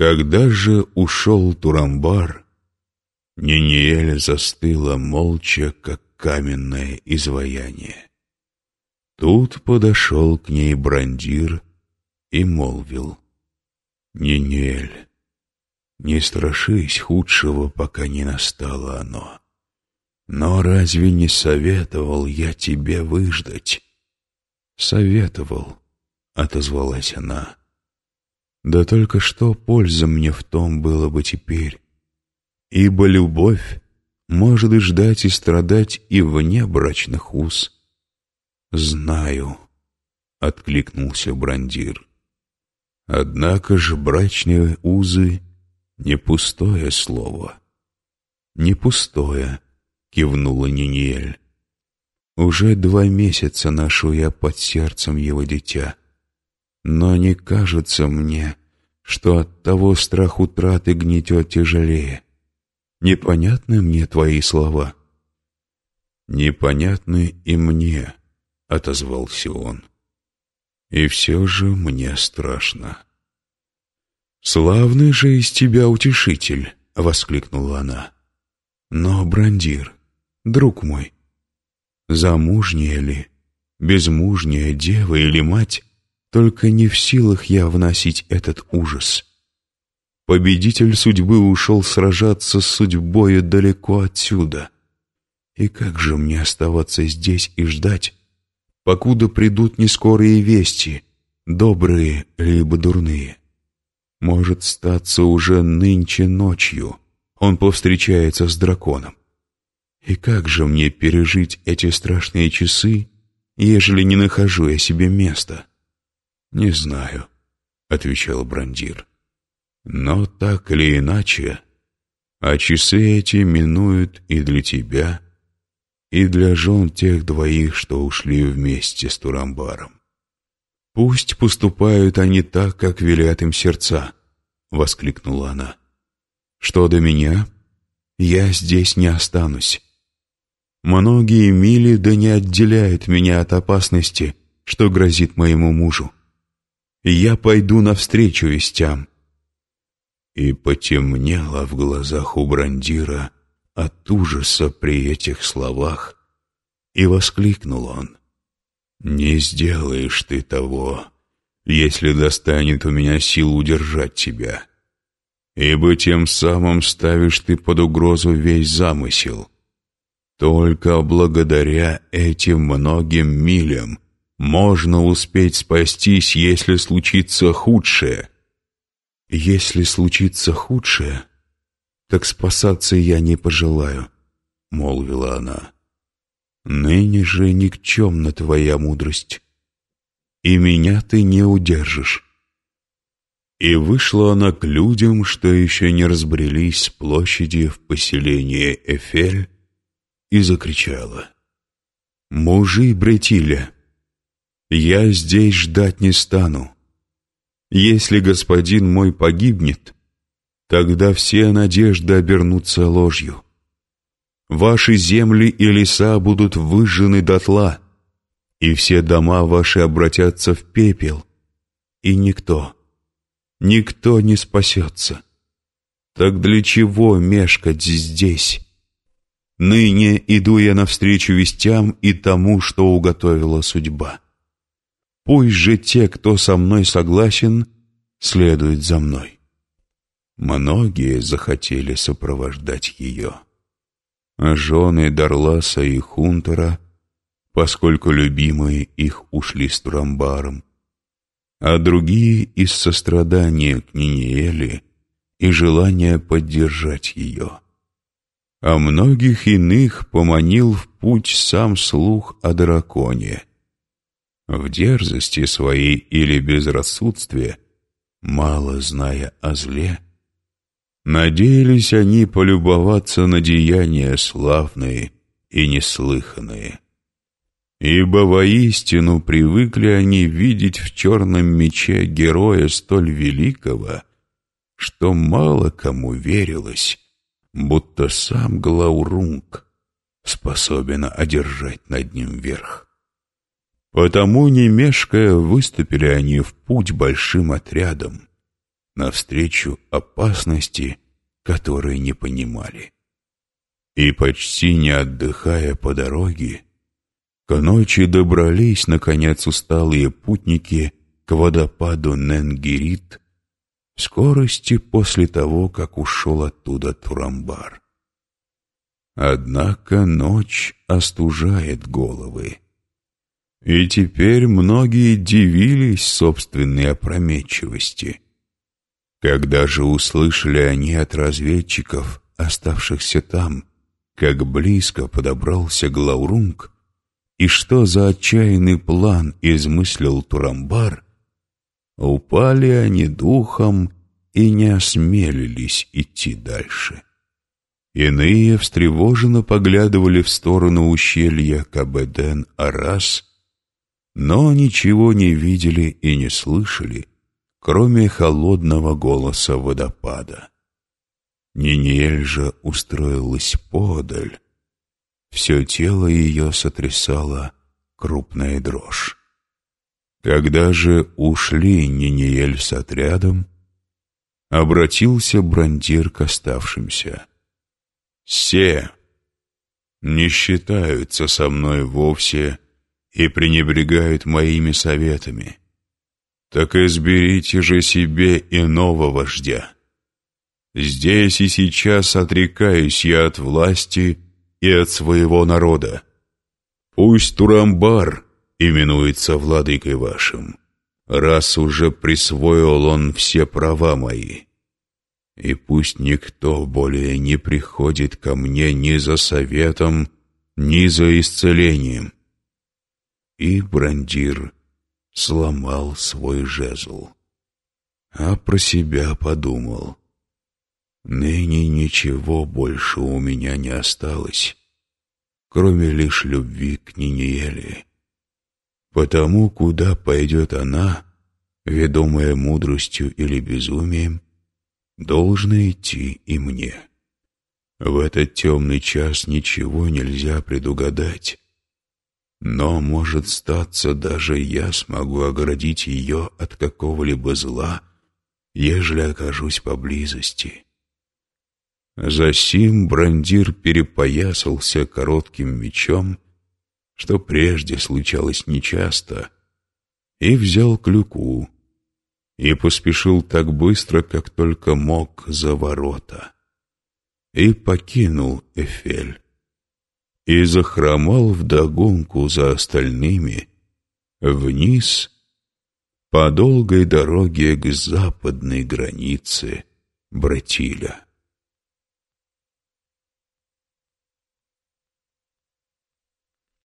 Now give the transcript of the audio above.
Когда же ушел Турамбар, Ниниэль застыла молча, как каменное изваяние. Тут подошел к ней брандир и молвил. «Ниниэль, не страшись худшего, пока не настало оно. Но разве не советовал я тебе выждать?» «Советовал», — отозвалась она. «Да только что польза мне в том было бы теперь, ибо любовь может и ждать, и страдать и вне брачных уз». «Знаю», — откликнулся Брандир. «Однако же брачные узы — не пустое слово». «Не пустое», — кивнула Ниниэль. «Уже два месяца ношу я под сердцем его дитя, но не кажется мне, что от того страх утраты гнетет тяжелее. Непонятны мне твои слова?» «Непонятны и мне», — отозвался он. «И все же мне страшно». «Славный же из тебя утешитель!» — воскликнула она. «Но, Брандир, друг мой, замужняя ли, безмужняя дева или мать, только не в силах я вносить этот ужас. Победитель судьбы ушел сражаться с судьбою далеко отсюда. И как же мне оставаться здесь и ждать, покуда придут нескорые вести, добрые либо дурные. Может статься уже нынче ночью, он повстречается с драконом. И как же мне пережить эти страшные часы, ежели не нахожу я себе места? Не знаю, — отвечал Брандир. Но так или иначе, а часы эти минуют и для тебя, и для жен тех двоих, что ушли вместе с Турамбаром. «Пусть поступают они так, как велят им сердца», — воскликнула она. «Что до меня, я здесь не останусь. Многие мили да не отделяют меня от опасности, что грозит моему мужу. Я пойду навстречу вестям». И потемнело в глазах у Брандира от ужаса при этих словах, и воскликнул он. «Не сделаешь ты того, если достанет у меня сил удержать тебя, ибо тем самым ставишь ты под угрозу весь замысел. Только благодаря этим многим милям можно успеть спастись, если случится худшее». «Если случится худшее», так спасаться я не пожелаю», — молвила она. «Ныне же никчемна твоя мудрость, и меня ты не удержишь». И вышла она к людям, что еще не разбрелись с площади в поселение Эфель, и закричала. «Мужи Бретиля, я здесь ждать не стану. Если господин мой погибнет, Тогда все надежды обернутся ложью. Ваши земли и леса будут выжжены дотла, и все дома ваши обратятся в пепел, и никто, никто не спасется. Так для чего мешкать здесь? Ныне иду я навстречу вестям и тому, что уготовила судьба. Пусть же те, кто со мной согласен, следуют за мной. Многие захотели сопровождать ее. А жены Дарласа и Хунтера, поскольку любимые их ушли с Турамбаром, а другие из сострадания к Ниниэле и желания поддержать ее. А многих иных поманил в путь сам слух о драконе. В дерзости своей или безрассудстве, мало зная о зле, Надеялись они полюбоваться на деяния славные и неслыханные. Ибо воистину привыкли они видеть в черном мече героя столь великого, что мало кому верилось, будто сам Глаурунг способен одержать над ним верх. Потому, не мешкая, выступили они в путь большим отрядом, навстречу опасности, которой не понимали. И почти не отдыхая по дороге, к ночи добрались, наконец, усталые путники к водопаду Ненгирит скорости после того, как ушел оттуда Турамбар. Однако ночь остужает головы. И теперь многие дивились собственной опрометчивости. Когда же услышали они от разведчиков, оставшихся там, как близко подобрался Глаурунг, и что за отчаянный план измыслил Турамбар, упали они духом и не осмелились идти дальше. Иные встревоженно поглядывали в сторону ущелья Кабеден-Арас, но ничего не видели и не слышали, кроме холодного голоса водопада. Ниниэль же устроилась подаль. Все тело ее сотрясало крупная дрожь. Когда же ушли Ниниэль с отрядом, обратился Брандир к оставшимся. «Все не считаются со мной вовсе и пренебрегают моими советами. Так изберите же себе иного вождя. Здесь и сейчас отрекаюсь я от власти и от своего народа. Пусть Турамбар именуется владыкой вашим, раз уже присвоил он все права мои. И пусть никто более не приходит ко мне ни за советом, ни за исцелением. И Брандир сломал свой жезл, а про себя подумал. Ныне ничего больше у меня не осталось, кроме лишь любви к Ниниеле. Потому, куда пойдет она, ведомая мудростью или безумием, должно идти и мне. В этот темный час ничего нельзя предугадать. Но, может статься, даже я смогу оградить ее от какого-либо зла, ежели окажусь поблизости. Засим брандир перепоясался коротким мечом, что прежде случалось нечасто, и взял клюку, и поспешил так быстро, как только мог за ворота, и покинул Эфель, и захромал вдогонку за остальными вниз по долгой дороге к западной границе Братиля.